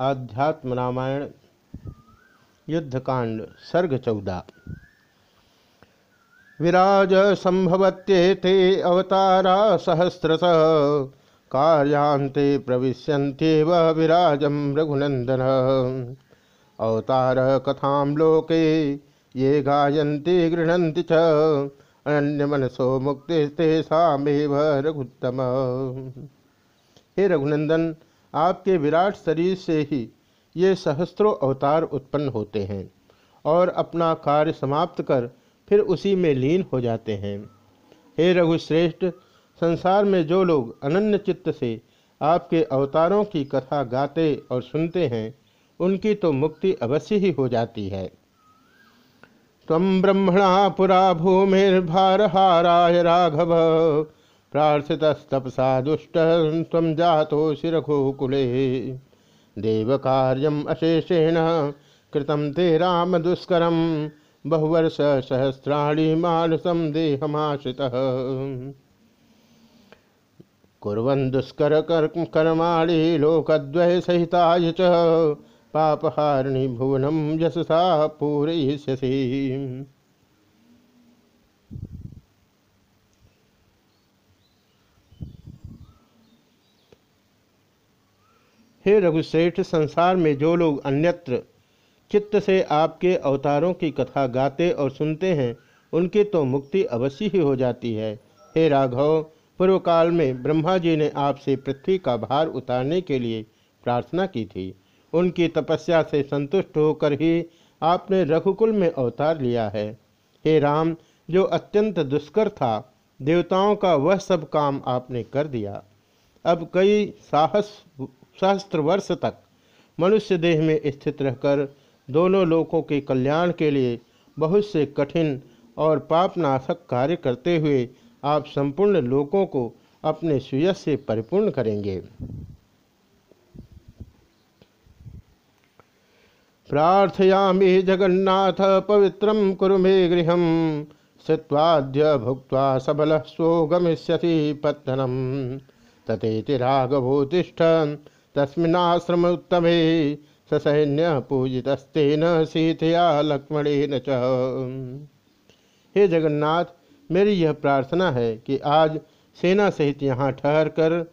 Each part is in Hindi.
आध्यात्म रामायण युद्धकांड सर्ग चौदह विराज संभवत्येते अवतारा सहस्रश कार्यांते प्रविश्यन्त्येव विराजम रघुनंदन अवतार कथा लोके ये गायन्ति, गृह्णन्ति च, अनन्यमनसो मुक्तिस्तेषामेव रघुत्तम। हे रघुनंदन आपके विराट शरीर से ही ये सहस्त्रों अवतार उत्पन्न होते हैं और अपना कार्य समाप्त कर फिर उसी में लीन हो जाते हैं। हे रघुश्रेष्ठ, संसार में जो लोग अनन्य चित्त से आपके अवतारों की कथा गाते और सुनते हैं, उनकी तो मुक्ति अवश्य ही हो जाती है। तम ब्रह्मणा पुरा भूमिर्भारहाराय राघव। प्रार्थितस्तपसा दुष्ट तम जातो शिरघुकुले देव कार्यम अशेषेण कृतम ते राम दुष्कर बहुवर्ष सहस्राणी मानसम देहमाश्रित कुरन दुष्कर लोकद्वय सहिताय च पापहारिणी भुवनम यशसा पूरयिष्यसि। हे रघुश्रेष्ठ संसार में जो लोग अन्यत्र चित्त से आपके अवतारों की कथा गाते और सुनते हैं, उनकी तो मुक्ति अवश्य ही हो जाती है। हे राघव पूर्व काल में ब्रह्मा जी ने आपसे पृथ्वी का भार उतारने के लिए प्रार्थना की थी। उनकी तपस्या से संतुष्ट होकर ही आपने रघुकुल में अवतार लिया है। हे राम, जो अत्यंत दुष्कर था, देवताओं का वह सब काम आपने कर दिया। अब कई साहस सहस्त्र वर्ष तक मनुष्य देह में स्थित रहकर दोनों लोकों के कल्याण के लिए बहुत से कठिन और पापनाशक कार्य करते हुए आप संपूर्ण लोकों को अपने सुयस से परिपूर्ण करेंगे। प्रार्थयामि जगन्नाथ, पवित्रं कुरु मे गृह स्थित्वाद्य भुक्त्वा सबल स्व गमिष्यति पत्तनम। तथेति राघवोतिष्ठ तस्मिन्नाश्रम उत्तमे ससैन्य पूजितस्तेन सीतया लक्ष्मणेन च। हे जगन्नाथ, मेरी यह प्रार्थना है कि आज सेना सहित यहाँ ठहर कर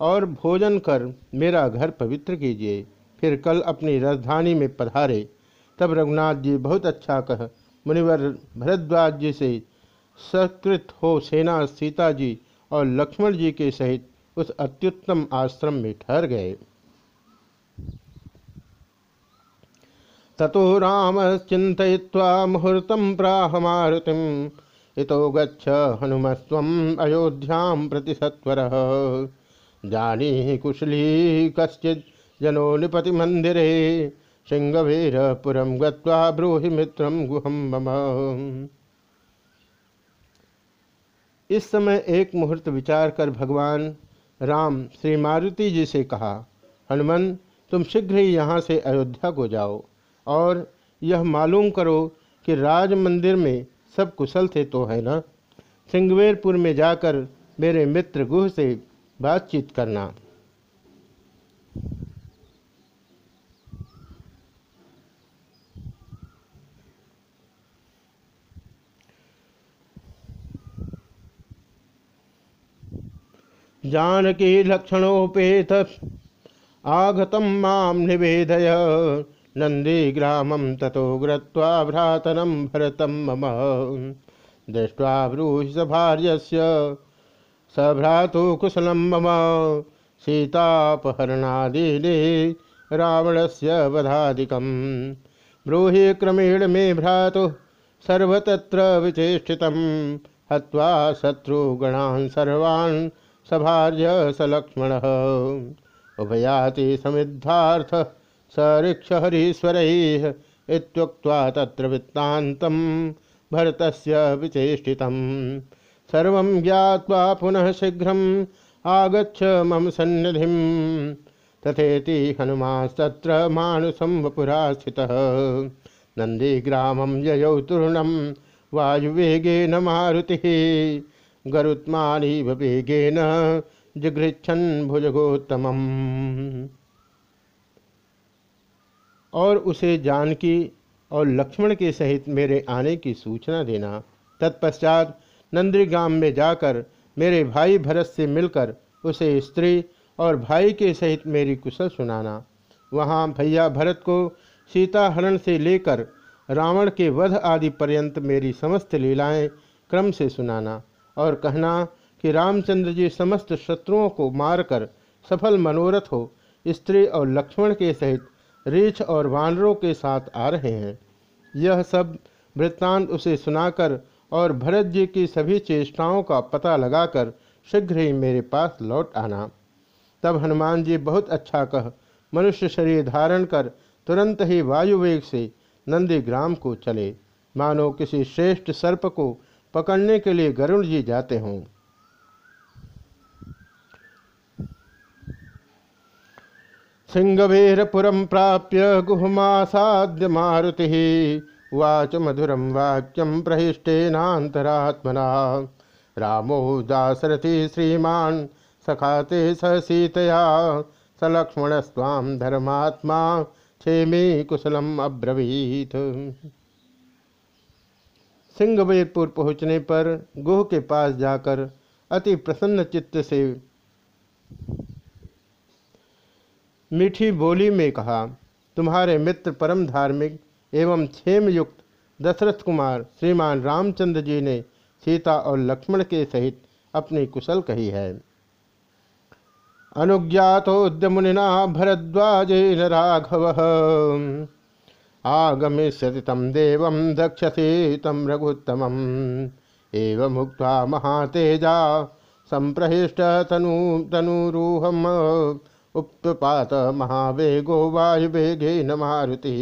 और भोजन कर मेरा घर पवित्र कीजिए। फिर कल अपनी राजधानी में पधारे। तब रघुनाथ जी बहुत अच्छा कह, मुनिवर भरद्वाज जी से सत्कृत हो सेना सीता जी और लक्ष्मण जी के सहित उस अत्युत्तम आश्रम में ठहर गए। ततो राम चिंतवा मुहूर्त प्राह मारुतिम इतो गच्छ हनुमस्व अयोध्या प्रति सत्वर। जानी कुशली कश्चित जनो निपति मंदिरे सिंहवीरपुरम गत्वा ब्रूहि मित्रम गुहम मम। इस समय एक मुहूर्त विचार कर भगवान राम, श्री मारुति जी से कहा, हनुमन, तुम शीघ्र ही यहाँ से अयोध्या को जाओ और यह मालूम करो कि राज मंदिर में सब कुशल थे तो है ना। सिंगवेरपुर में जाकर मेरे मित्र गुह से बातचीत करना। जानकी लक्षणोपेत। आगत माम निवेदय। नंदीग्रामं ततो ग्रत्वा भ्रातरं भरतं मम। दृष्ट्वा ब्रूहि स भार्यस्य। स भ्रातु कुशलं मम। सीतापहरणादीनि रावणस्य वधादिकं। ब्रूहि क्रमेण मे भ्रातुः सर्वतत्र विचेष्टितं। हत्वा शत्रुगणान् सर्वान् सभार्य सलक्ष्मण उभयाति समिद्धार्थ स ऋक्ष हरीश्वर इत्युक्त्वा तत्र वृत्तान्तं भरतस्य विचेष्टितं। पुनः शीघ्रम् आगच्छ मम सन्निधिं। तथेति हनुमास्तत्र मानुसं वपुरा स्थितः नन्दीग्रामं ययौ तूर्णं वायुवेगेन मारुतिः। गरुत्मानीव वेगेन जिघृच्छन् भुजगोत्तमम्। और उसे जानकी और लक्ष्मण के सहित मेरे आने की सूचना देना, तत्पश्चात नंदीग्राम में जाकर मेरे भाई भरत से मिलकर उसे स्त्री और भाई के सहित मेरी कुशल सुनाना। वहाँ भैया भरत को सीता हरण से लेकर रावण के वध आदि पर्यंत मेरी समस्त लीलाएँ क्रम से सुनाना। और कहना कि रामचंद्र जी समस्त शत्रुओं को मारकर सफल मनोरथ हो, स्त्री और लक्ष्मण के सहित रीछ और वानरों के साथ आ रहे हैं। यह सब वृत्तांत उसे सुनाकर और भरत जी की सभी चेष्टाओं का पता लगाकर शीघ्र ही मेरे पास लौट आना। तब हनुमान जी बहुत अच्छा कह मनुष्य शरीर धारण कर तुरंत ही वायुवेग से नंदीग्राम को चले। मानो किसी श्रेष्ठ सर्प को पकड़ने के लिए गरुण जी जाते हों। सिंहवीरपुरम प्राप्य गुहमासाद्य मारुति। वाच मधुरम वाक्यम प्रहिष्टेनातरात्मना रामो दासरथी श्रीमान सखाते स सीतया सलक्ष्मण स्वाम धर्मात्मा क्षेमी कुशलम अब्रवीत। सिंहवीरपुर पहुँचने पर गुह के पास जाकर अति प्रसन्न चित्त से मीठी बोली में कहा, तुम्हारे मित्र परम धार्मिक एवं क्षेम युक्त दशरथ कुमार, श्रीमान रामचंद्र जी ने सीता और लक्ष्मण के सहित अपनी कुशल कही है। अनुज्ञातोद्यमुनिना भरद्वाज राघव। आगमिष्यति तम देव दक्षसे तम रघुत्तम एवं मुक्त महातेजा संप्रहिष्ट तनु, तनुरूहम। उत्पात महावेगो वायुवेगे न मारुति।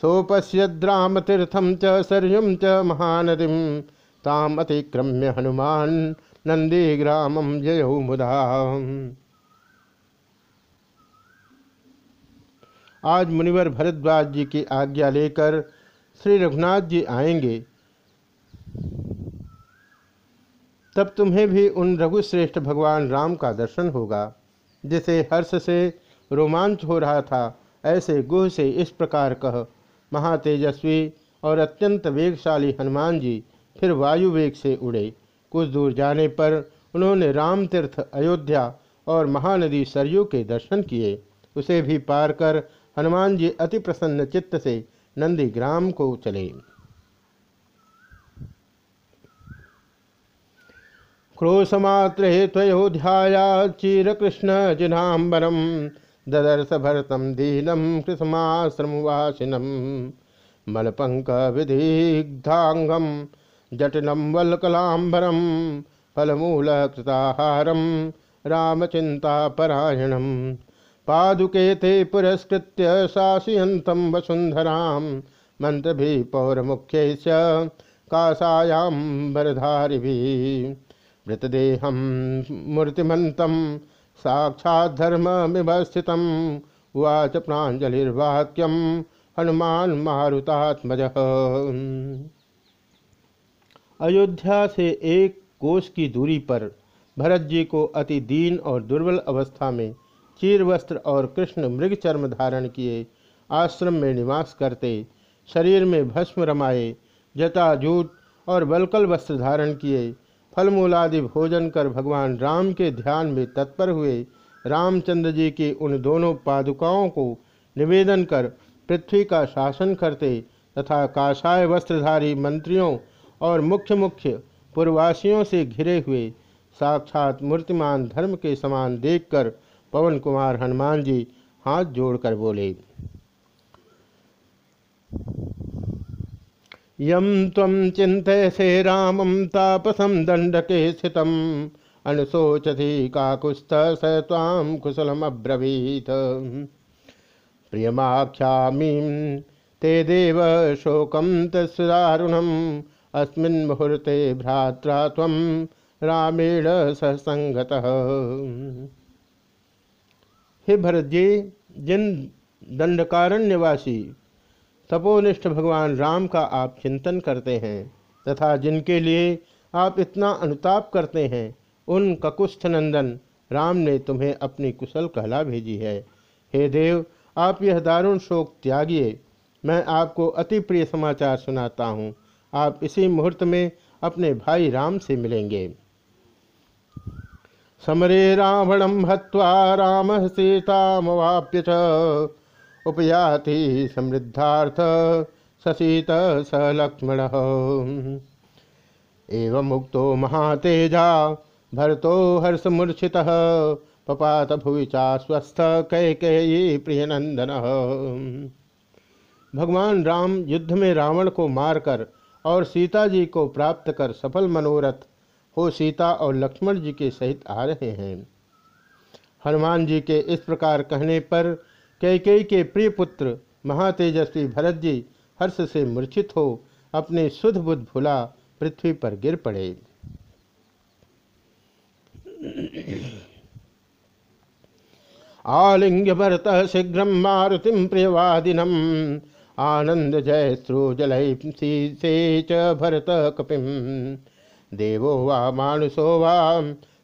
सोपश्यद्रामतीर्थम च सरयुम च महानदी। ताम अतिक्रम्य हनुमान नंदीग्रामम जयऊ मुदा। आज मुनिवर भरद्वाज जी की आज्ञा लेकर श्री रघुनाथ जी आएँगे। तब तुम्हें भी उन रघुश्रेष्ठ भगवान राम का दर्शन होगा, जिसे हर्ष से रोमांच हो रहा था, ऐसे गुह से इस प्रकार कह, महातेजस्वी और अत्यंत वेगशाली हनुमान जी फिर वायु वेग से उड़े। कुछ दूर जाने पर उन्होंने राम तीर्थ अयोध्या और महानदी सरयू के दर्शन किए। उसे भी पार कर हनुमान जी अति प्रसन्न चित्त से नंदीग्राम को चले। क्रोशमात्रे त्वयोध्याया चीरकृष्ण जिनाम्बरम ददर्श भरतम दीनम कृष्माश्रमवासिनम मलपंक विधिग्धांगम जटिलम वल्कलांबरम फलमूल कृताहारम रामचिंतापरायणम पादुके ते पुरस्कृत्य शासयन्तं वसुन्धरां, मन्त्रभिः पौरमुख्यैश्च कासायाम्बरधारिभिः मृतदेहं मूर्तिमन्तं साक्षाद्धर्ममिव स्थितम् उवाच प्राञ्जलिर्वाक्यं हनुमान मारुतात्मजः। अयोध्या से एक कोष की दूरी पर भरत जी को अति दीन और दुर्बल अवस्था में चीर वस्त्र और कृष्ण मृग चर्म धारण किए, आश्रम में निवास करते, शरीर में भस्म रमाए जटाजूट और बलकल वस्त्र धारण किए, फलमूलादि भोजन कर भगवान राम के ध्यान में तत्पर हुए, रामचंद्र जी की उन दोनों पादुकाओं को निवेदन कर पृथ्वी का शासन करते तथा काषाय वस्त्रधारी मंत्रियों और मुख्य मुख्य पूर्वासियों से घिरे हुए साक्षात मूर्तिमान धर्म के समान देखकर पवन कुमार हनुमान जी हाथ जोड़कर बोले यम तम चिंतसे रामम तापसम दंडके स्थित अनुशोचति काकुस्थ स ताम कुशलम अब्रवीत प्रियमाख्यामी, ते देव शोकम तत्सुदारुणम अस्मिन् मुहूर्ते भ्रात्रा रामेण सहसंगत हे भरत जी, जिन दंडकारण्यवासी तपोनिष्ठ भगवान राम का आप चिंतन करते हैं तथा जिनके लिए आप इतना अनुताप करते हैं, उन ककुस्थ नंदन राम ने तुम्हें अपनी कुशल कहला भेजी है। हे देव, आप यह दारुण शोक त्यागिए। मैं आपको अति प्रिय समाचार सुनाता हूँ। आप इसी मुहूर्त में अपने भाई राम से मिलेंगे। समरे रावणम हत्वा राम सीतामवाप्य च उपयाति समृद्धार्थ ससीत स लक्ष्मण। एवं मुक्तो महातेजा भरतो हर्षमूर्छित पपात भुवि चास्वस्थ कैकेयी प्रियनंदन भगवान राम युद्ध में रावण को मारकर और सीता जी को प्राप्त कर सफल मनोरथ हो सीता और लक्ष्मण जी के सहित आ रहे हैं। हनुमान जी के इस प्रकार कहने पर कैकेयी के प्रिय पुत्र महातेजस्वी भरत जी हर्ष से मूर्छित हो अपने शुद्ध बुद्ध भुला पृथ्वी पर गिर पड़े। आलिंग्य भरत शीघ्र मारुतिम प्रियवादिनम आनंद जय श्रोजल च भरत कपिम देवो वा मानुषो वा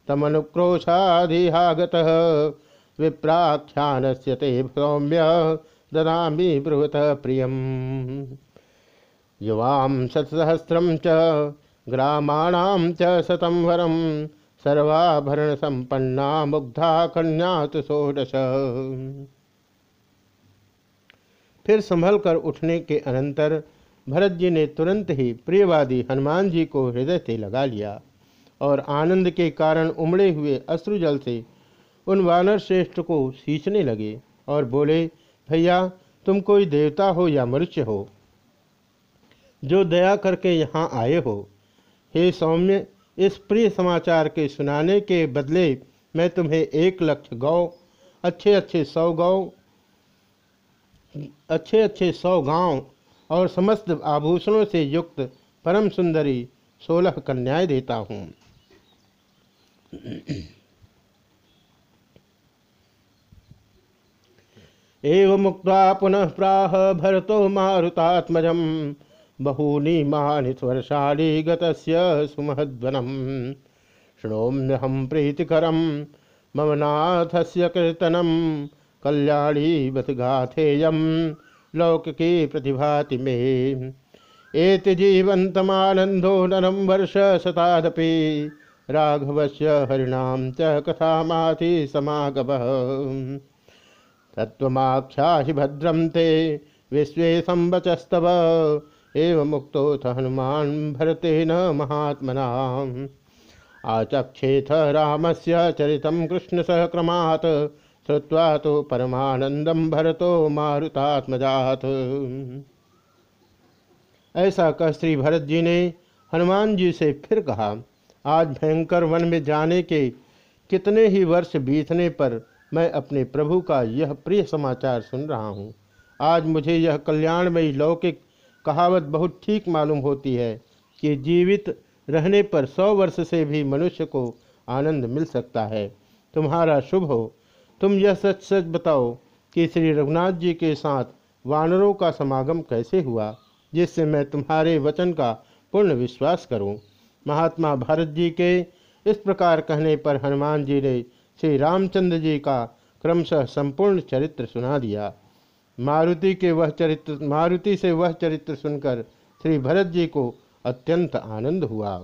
तमनुक्रोशादिहागत विप्राख्यान से ते सौम्य ददा ब्रुवत प्रियम। युवां शतसहस्रं च, ग्रामाणां च शतं वरं, सर्वाभरणसम्पन्ना मुग्धा कन्या तो षोडश। फिर संभल कर उठने के अनंतर भरत जी ने तुरंत ही प्रियवादी हनुमान जी को हृदय से लगा लिया और आनंद के कारण उमड़े हुए अश्रुजल से उन वानर श्रेष्ठ को सींचने लगे और बोले, भैया, तुम कोई देवता हो या मनुष्य हो? जो दया करके यहाँ आए हो? हे सौम्य, इस प्रिय समाचार के सुनाने के बदले मैं तुम्हें एक लक्ष गौ अच्छे अच्छे सौ गौ अच्छे अच्छे सौ गाँव और समस्त आभूषणों से युक्त परम सुंदरी सोलह कन्याएँ देता हूँ। एवं मुक्त पुनः प्राह भरतो मारुतात्मज बहूनी मानिस्वर्षाणी गुमहद्वनम शृणोम्यहम प्रीतिकर मम नाथ से कीर्तनम कल्याणी बत गाथेयम लौकिकी प्रतिभाति मे एति जीवंतमानंदो नरम वर्ष शतादपि। राघवस्य हरिणाम च कथामाति समागम। तत्वख्या भद्रम ते विश्व संवचस्तव। एवं मुक्तोथ हनुमान भरतेन महात्मना आचक्षेथ रामस्य चरितं कृष्ण सहक्रमात्। श्रुवा तो परमानंदम भरतो मारुतात्मजात। ऐसा कह श्री भरत जी ने हनुमान जी से फिर कहा, आज भयंकर वन में जाने के कितने ही वर्ष बीतने पर मैं अपने प्रभु का यह प्रिय समाचार सुन रहा हूँ। आज मुझे यह कल्याणमयी लौकिक कहावत बहुत ठीक मालूम होती है कि जीवित रहने पर सौ वर्ष से भी मनुष्य को आनंद मिल सकता है। तुम्हारा शुभ हो तुम यह सच सच बताओ कि श्री रघुनाथ जी के साथ वानरों का समागम कैसे हुआ, जिससे मैं तुम्हारे वचन का पूर्ण विश्वास करूँ? महात्मा भारत जी के इस प्रकार कहने पर हनुमान जी ने श्री रामचंद्र जी का क्रमशः संपूर्ण चरित्र सुना दिया मारुति के वह चरित्र, मारुति से वह चरित्र सुनकर श्री भरत जी को अत्यंत आनंद हुआ